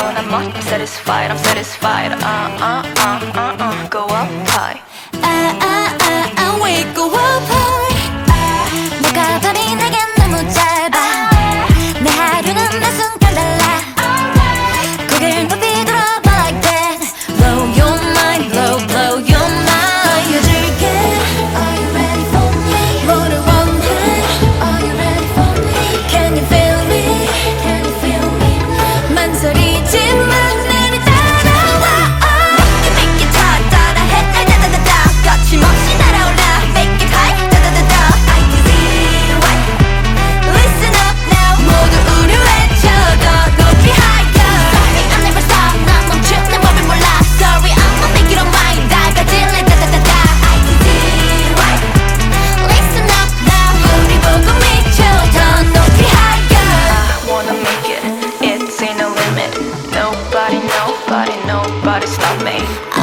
alone. I'm not satisfied. I'm satisfied. Uh uh uh uh uh. Go up high. Uh uh. uh. life.